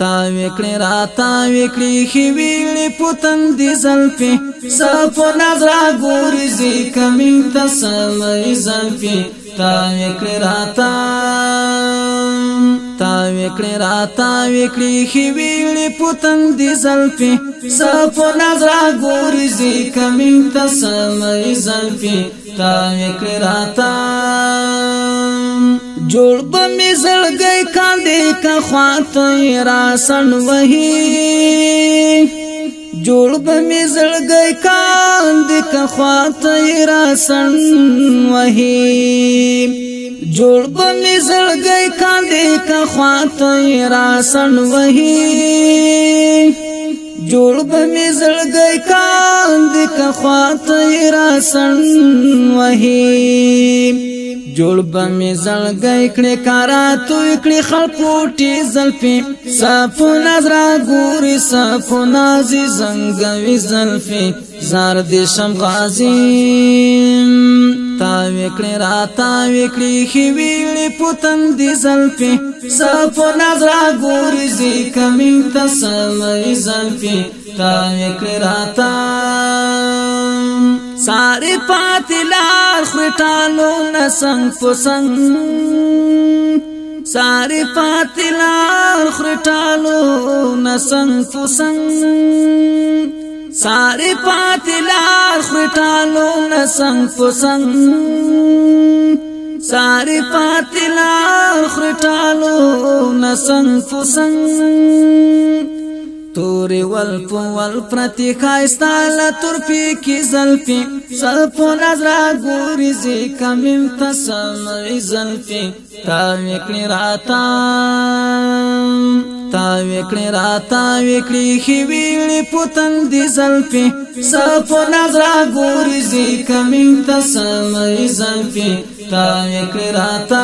تا وکړی را تا وکړی خویلی پتنګ دی زلفی صف نظر ګوري زی کمین تسمې زلفی تا وکړی را تا تا وکړی را تا وکړی خویلی پتنګ دی زلفی صف نظر ګوري زی کمین تسمې زلفی تا وکړی را تا جوړ به مې زړګي کاندې کا خواته را سن وهي جوړ به مې زړګي کاندې کا خواته را سن وهي جوړ به مې زړګي کاندې کا خواته را سن وهي جوړ به می زړګي کاند ک خاطر سن وهي جوړ به می زړګي کړي کارا تو کړي خلپوټي زلفي صفو نظر ګوري صفو نازي زنګوي زلفي زار دې شم غازي تا وکړې را تا وکړې خویلې پتن دي زلفي صف نظر ګورې زی کمین تسمې زلفي تا وکړې را تا ساری پاتلار خټالو نسنګ پسنګ ساری پاتلار خټالو نسنګ پسنګ ساری پاتلار خټالو نسنګ فسنګ ساری پاتلار خټالو نسنګ فسنګ تور ول پول پرتی خاستاله تر پی کی زلفی صفو نظر گوری زی کمیم تسم عزن فی تاوی کلی راتا تاوی کړی را تاوی کړی خی ویلی پوتن دی زلفی صفو نظر ګوري زی کمین تسمې زلفی تاوی کړی را تا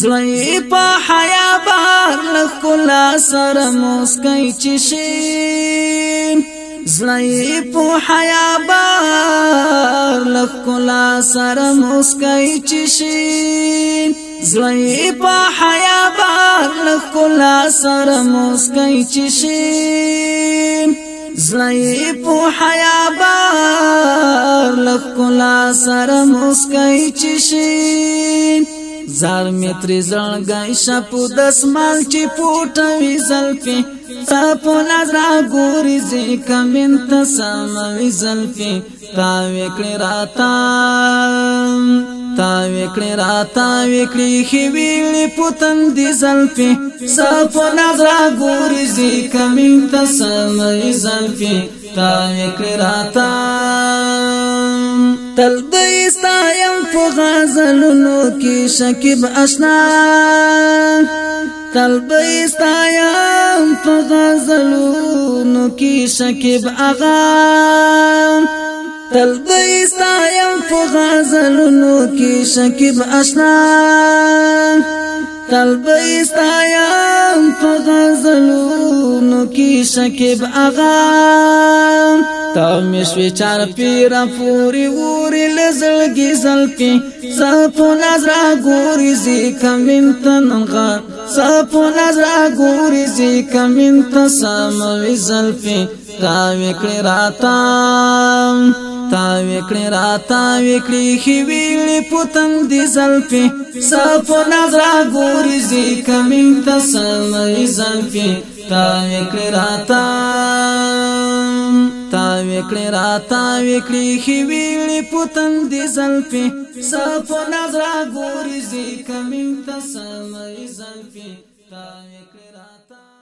زړی په حیا بار لکلا سره موسکای چی شي زړی په حیا بار لخلا سره مسکای چشي زړی په حیا بار لخلا سره مسکای چشي زړی په حیا بار لخلا سره مسکای چشي زار متری زړګای شپو د اسمان چې پټوي زلفي تا په نظر ګوري زی کمن تسموي زلفي تا وکړی راتا تا وکړی را تا وکړی خې ویلې پوتن دي زلفي صف نظر ګوري زی کمین تسمې زلفي تا وکړی را تا تل دې ستایم په غزلونو کې شکیب آشنا تل دې ستایم په غزلونو کې شکیب اغا تل دې ستایم په غزلونو کې شکیب آشنا تل دې ستایم په غزلونو کې شکیب اغا تا می شوی چار پیرا پوری وری لزلګي زلفي صفو نظر ګوري زی کمن تنغا صفو نظر ګوري زی کمن تساموي زلفي تا وکړی راتا تا وکړی راتا وکړی خویل پوتن دی زلفي صفو نظر ګوري زی کمن تساموي زلفي تا وکړی راتا وکړي را تا وکړي خي ویلي پوتن دي زلفي صف نظر ګوري زی کمین تسمې زلفي تا وکړي را تا